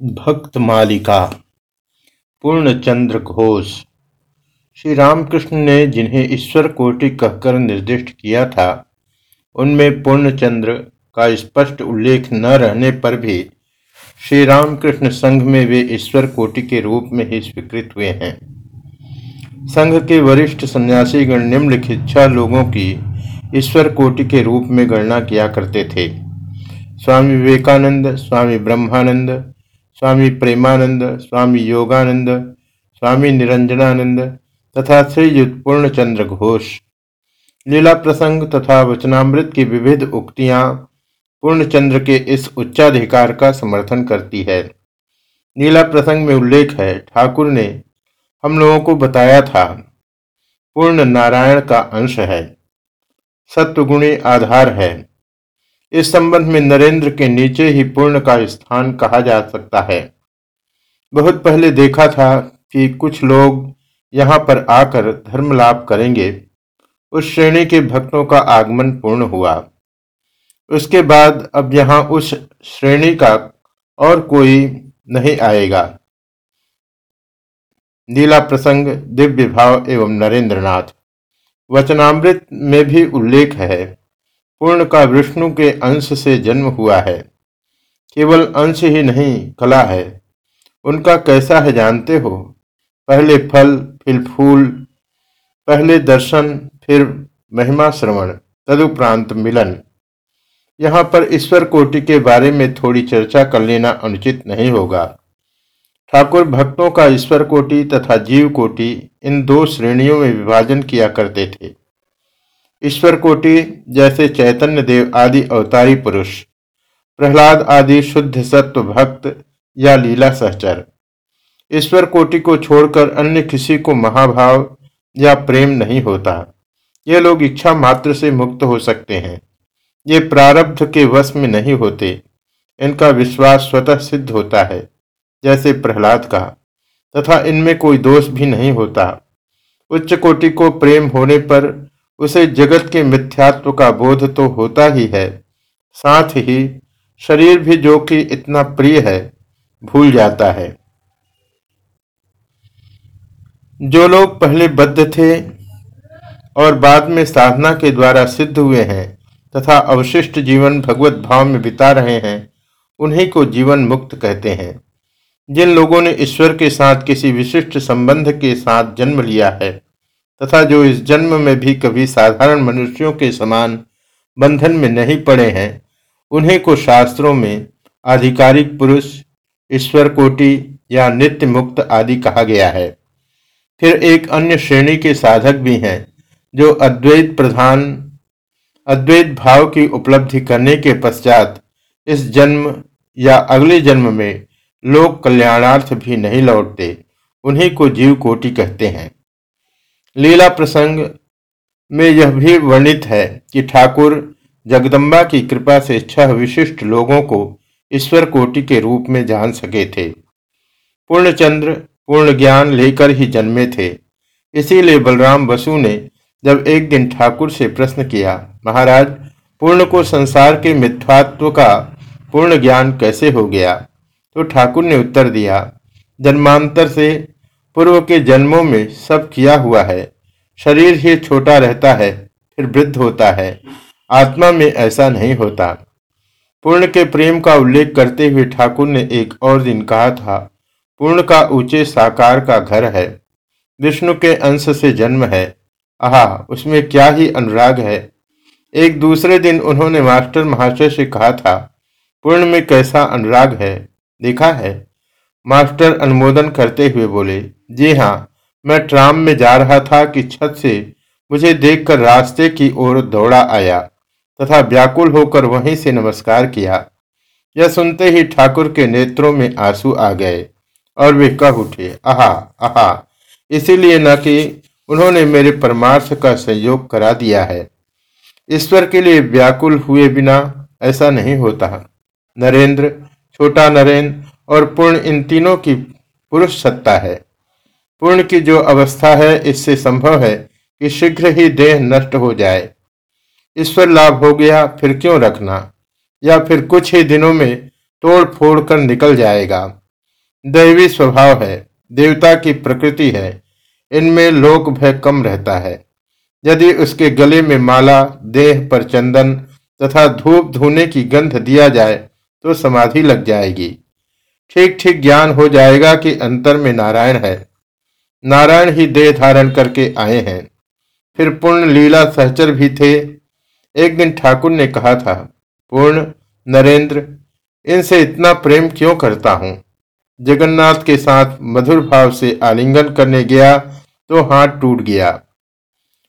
भक्त मालिका पूर्णचंद्र घोष। श्री रामकृष्ण ने जिन्हें ईश्वर कोटि कहकर निर्दिष्ट किया था, उनमें पूर्णचंद्र का स्पष्ट उल्लेख न रहने पर भी श्री रामकृष्ण संघ में वे ईश्वर कोटि के रूप में ही स्वीकृत हुए हैं। संघ के वरिष्ठ सन्यासीगण निम्नलिखित छह लोगों की ईश्वर कोटि के रूप में गणना किया करते थे। स्वामी विवेकानंद, स्वामी ब्रह्मानंद, स्वामी प्रेमानंद, स्वामी योगानंद, स्वामी निरंजनानंद तथा श्रीयुक्त पूर्णचंद्र घोष। लीला प्रसंग तथा वचनामृत की विविध उक्तियाँ पूर्णचंद्र के इस उच्चाधिकार का समर्थन करती है। लीला प्रसंग में उल्लेख है, ठाकुर ने हम लोगों को बताया था, पूर्ण नारायण का अंश है, सत्वगुणी आधार है। इस संबंध में नरेंद्र के नीचे ही पूर्ण का स्थान कहा जा सकता है। बहुत पहले देखा था कि कुछ लोग यहाँ पर आकर धर्म लाभ करेंगे। उस श्रेणी के भक्तों का आगमन पूर्ण हुआ। उसके बाद अब यहाँ उस श्रेणी का और कोई नहीं आएगा। नीला प्रसंग, दिव्य भाव एवं नरेंद्रनाथ। वचनामृत में भी उल्लेख है। पूर्ण का विष्णु के अंश से जन्म हुआ है। केवल अंश ही नहीं, कला है। उनका कैसा है जानते हो? पहले फल, फिर फूल, पहले दर्शन, फिर महिमा श्रवण तदुपरांत मिलन। यहाँ पर ईश्वर कोटि के बारे में थोड़ी चर्चा कर लेना अनुचित नहीं होगा। ठाकुर भक्तों का ईश्वर कोटि तथा जीव कोटि इन दो श्रेणियों में विभाजन किया करते थे। ईश्वर कोटि जैसे चैतन्य देव आदि अवतारी पुरुष, प्रहलाद आदि शुद्ध सत्व भक्त या लीला सहचर। ईश्वर कोटि को छोड़कर अन्य किसी को महाभाव या प्रेम नहीं होता। ये लोग इच्छा मात्र से मुक्त हो सकते हैं। ये प्रारब्ध के वश में नहीं होते। इनका विश्वास स्वतः सिद्ध होता है, जैसे प्रहलाद का। तथा इनमें कोई दोष भी नहीं होता। उच्च कोटि को प्रेम होने पर उसे जगत के मिथ्यात्व का बोध तो होता ही है। साथ ही, शरीर भी जो कि इतना प्रिय है, भूल जाता है। जो लोग पहले बद्ध थे और बाद में साधना के द्वारा सिद्ध हुए हैं तथा अवशिष्ट जीवन भगवत भाव में बिता रहे हैं, उन्हीं को जीवन मुक्त कहते हैं। जिन लोगों ने ईश्वर के साथ किसी विशिष्ट संबंध के साथ जन्म लिया है तथा जो इस जन्म में भी कभी साधारण मनुष्यों के समान बंधन में नहीं पड़े हैं, उन्हें को शास्त्रों में आधिकारिक पुरुष ईश्वर कोटि या नित्य मुक्त आदि कहा गया है। फिर एक अन्य श्रेणी के साधक भी हैं, जो अद्वैत प्रधान, अद्वैत भाव की उपलब्धि करने के पश्चात इस जन्म या अगले जन्म में लोक कल्याणार्थ भी नहीं लौटते, उन्हीं को जीव कोटि कहते हैं। लीला प्रसंग में यह भी वर्णित है कि ठाकुर जगदम्बा की कृपा से छह विशिष्ट लोगों को ईश्वर कोटि के रूप में जान सके थे। पूर्णचंद्र पूर्ण ज्ञान लेकर ही जन्मे थे। इसीलिए बलराम बसु ने जब एक दिन ठाकुर से प्रश्न किया, महाराज, पूर्ण को संसार के मिथ्यात्व का पूर्ण ज्ञान कैसे हो गया? तो ठाकुर ने उत्तर दिया, जन्मांतर से पूर्व के जन्मों में सब किया हुआ है। शरीर ही छोटा रहता है, फिर वृद्ध होता है। आत्मा में ऐसा नहीं होता। पूर्ण के प्रेम का उल्लेख करते हुए ठाकुर ने एक और दिन कहा था, पूर्ण का ऊँचे साकार का घर है। विष्णु के अंश से जन्म है। आहा, उसमें क्या ही अनुराग है। एक दूसरे दिन उन्होंने मास्टर महाशय से कहा था, पूर्ण में कैसा अनुराग है, देखा है? मास्टर अनुमोदन करते हुए बोले, जी हाँ मैं ट्राम में जा रहा था कि छत से मुझे देखकर रास्ते की ओर दौड़ा आया तथा व्याकुल होकर वहीं से नमस्कार किया। यह सुनते ही ठाकुर के नेत्रों में आँसू आ गए और वे कह उठे, आहा आहा, इसीलिए न कि उन्होंने मेरे परमार्थ का संयोग करा दिया है। ईश्वर के लिए व्याकुल हुए बिना ऐसा नहीं होता। नरेंद्र, छोटा नरेंद्र और पूर्ण इन तीनों की पुरुष सत्ता है। पूर्ण की जो अवस्था है, इससे संभव है कि शीघ्र ही देह नष्ट हो जाए। ईश्वर लाभ हो गया, फिर क्यों रखना? या फिर कुछ ही दिनों में तोड़ फोड़ कर निकल जाएगा। दैवी स्वभाव है, देवता की प्रकृति है, इनमें लोक भय कम रहता है। यदि उसके गले में माला, देह पर चंदन तथा धूप धोने की गंध दिया जाए तो समाधि लग जाएगी। ठीक ठीक ज्ञान हो जाएगा कि अंतर में नारायण है। नारायण ही देह धारण करके आए हैं। फिर पूर्ण लीला सहचर भी थे। एक दिन ठाकुर ने कहा था, पूर्ण, नरेंद्र, इनसे इतना प्रेम क्यों करता हूँ? जगन्नाथ के साथ मधुर भाव से आलिंगन करने गया तो हाथ टूट गया।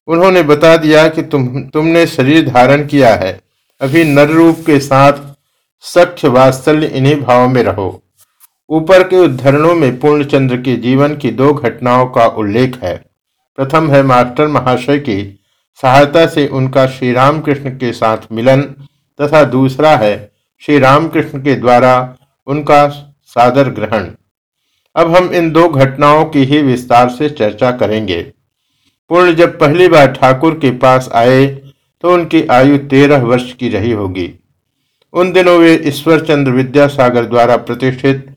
उन्होंने बता दिया कि तुम, तुमने शरीर धारण किया है। अभी नर रूप के साथ सख्य वात्सल्य इन्हीं भाव में रहो। ऊपर के उद्धरणों में पूर्णचंद्र के जीवन की दो घटनाओं का उल्लेख है। प्रथम है मास्टर महाशय की सहायता से उनका श्री रामकृष्ण के साथ मिलन तथा दूसरा है श्री रामकृष्ण के द्वारा उनका सादर ग्रहण। अब हम इन दो घटनाओं की ही विस्तार से चर्चा करेंगे। पूर्ण जब पहली बार ठाकुर के पास आए तो उनकी आयु तेरह वर्ष की रही होगी। उन दिनों वे ईश्वर चंद्र विद्यासागर द्वारा प्रतिष्ठित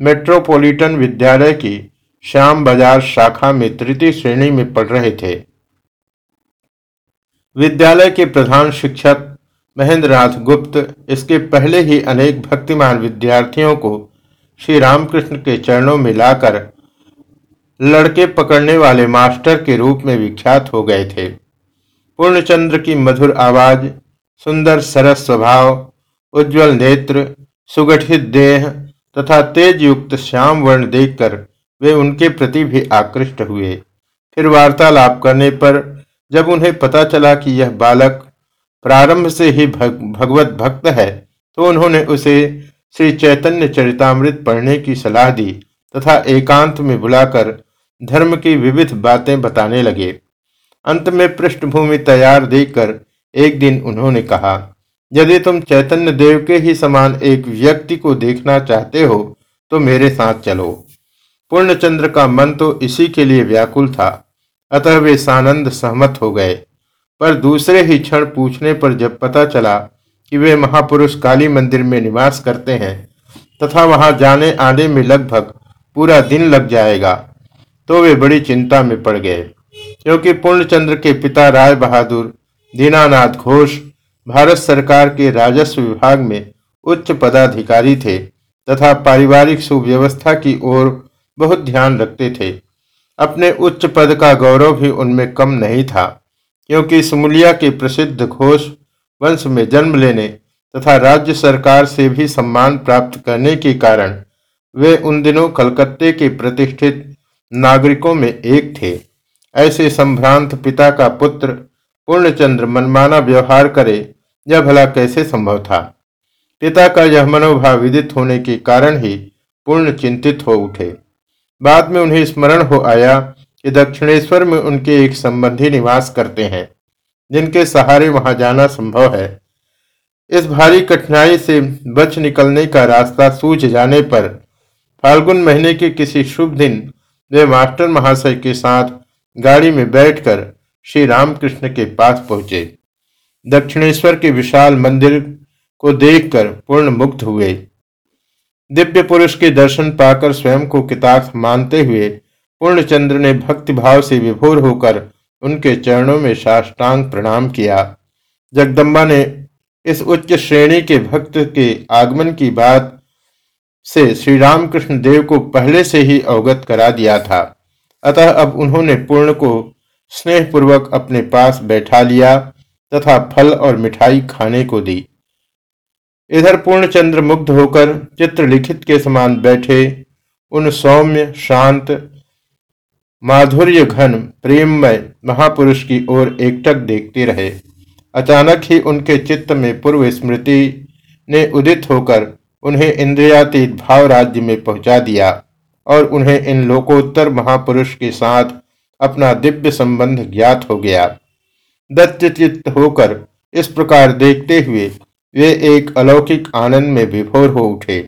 मेट्रोपॉलिटन विद्यालय की श्याम बाज़ार शाखा में तृतीय श्रेणी में पढ़ रहे थे। विद्यालय के प्रधान शिक्षक महेंद्र नाथ गुप्त इसके पहले ही अनेक भक्तिमान विद्यार्थियों को श्री रामकृष्ण के चरणों में लाकर लड़के पकड़ने वाले मास्टर के रूप में विख्यात हो गए थे। पूर्णचंद्र की मधुर आवाज़, सुंदर सरस स्वभाव, उज्जवल नेत्र, सुगठित देह तथा तेज युक्त श्याम वर्ण देखकर वे उनके प्रति भी आकृष्ट हुए। फिर वार्तालाप करने पर जब उन्हें पता चला कि यह बालक प्रारंभ से ही भग, भगवत भक्त है तो उन्होंने उसे श्री चैतन्य चरितमृत पढ़ने की सलाह दी तथा एकांत में बुलाकर धर्म की विविध बातें बताने लगे। अंत में पृष्ठभूमि तैयार देखकर एक दिन उन्होंने कहा यदि तुम चैतन्य देव के ही समान एक व्यक्ति को देखना चाहते हो तो मेरे साथ चलो। पूर्णचंद्र का मन तो इसी के लिए व्याकुल था, अतः वे सानंद सहमत हो गए। पर दूसरे ही क्षण पूछने पर जब पता चला कि वे महापुरुष काली मंदिर में निवास करते हैं, तथा वहाँ जाने आने में लगभग पूरा दिन लग जाएगा तो वे बड़ी चिंता में पड़ गए। क्योंकि पूर्णचंद्र के पिता राय बहादुर दीनानाथ घोष भारत सरकार के राजस्व विभाग में उच्च पदाधिकारी थे तथा पारिवारिक सुव्यवस्था की ओर बहुत ध्यान रखते थे। अपने उच्च पद का गौरव भी उनमें कम नहीं था, क्योंकि सुमुलिया के प्रसिद्ध घोष वंश में जन्म लेने तथा राज्य सरकार से भी सम्मान प्राप्त करने के कारण वे उन दिनों कलकत्ते के प्रतिष्ठित नागरिकों में एक थे। ऐसे संभ्रांत पिता का पुत्र पूर्णचंद्र मनमाना व्यवहार करे यह भला कैसे संभव था? पिता का यह मनोभाव विदित होने के कारण ही पूर्ण चिंतित हो उठे। बाद में उन्हें स्मरण हो आया कि दक्षिणेश्वर में उनके एक संबंधी निवास करते हैं, जिनके सहारे वहाँ जाना संभव है। इस भारी कठिनाई से बच निकलने का रास्ता सूझ जाने पर फाल्गुन महीने के किसी शुभ दिन वे मास्टर महाशय के साथ गाड़ी में बैठकर श्री रामकृष्ण के पास पहुँचे। दक्षिणेश्वर के विशाल मंदिर को देखकर पूर्ण मुक्त हुए। दिव्य पुरुष के दर्शन पाकर स्वयं को किताब मानते हुए पूर्णचंद्र ने भक्तिभाव से विभोर होकर उनके चरणों में साष्टांग प्रणाम किया। जगदम्बा ने इस उच्च श्रेणी के भक्त के आगमन की बात से श्री रामकृष्ण देव को पहले से ही अवगत करा दिया था। अतः अब उन्होंने पूर्ण को स्नेहपूर्वक अपने पास बैठा लिया तथा फल और मिठाई खाने को दी। इधर पूर्णचंद्र मुग्ध होकर चित्र लिखित के समान बैठे। उन सौम्य, शांत माधुर्य घन प्रेममय महापुरुष की ओर एकटक देखते रहे। अचानक ही उनके चित्त में पूर्व स्मृति ने उदित होकर उन्हें इंद्रियातीत भाव राज्य में पहुँचा दिया और उन्हें इन लोकोत्तर महापुरुष के साथ अपना दिव्य संबंध ज्ञात हो गया। दत्तचित्त होकर इस प्रकार देखते हुए वे एक अलौकिक आनंद में विभोर हो उठे,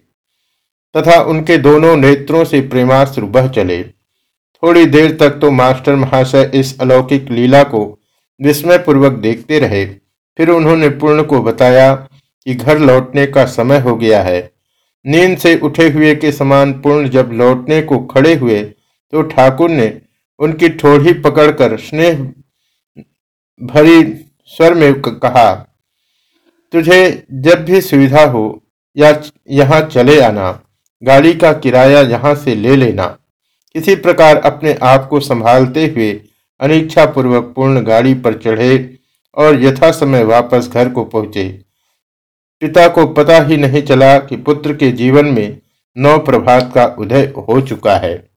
तथा उनके दोनों नेत्रों से प्रेमाश्रु बह चले। थोड़ी देर तक तो मास्टर महाशय इस अलौकिक लीला को विस्मय पूर्वक देखते रहे। फिर उन्होंने पूर्ण को बताया कि घर लौटने का समय हो गया है। नींद से उठे हुए के समान पूर्ण जब लौटने को खड़े हुए तो ठाकुर ने उनकी ठोड़ी पकड़कर स्नेह भरी स्वर में कहा, तुझे जब भी सुविधा हो, या यहाँ चले आना, गाड़ी का किराया यहाँ से ले लेना। किसी प्रकार अपने आप को संभालते हुए अनिच्छा पूर्वक पूर्ण गाड़ी पर चढ़े और यथा समय वापस घर को पहुँचे। पिता को पता ही नहीं चला कि पुत्र के जीवन में नौ प्रभात का उदय हो चुका है।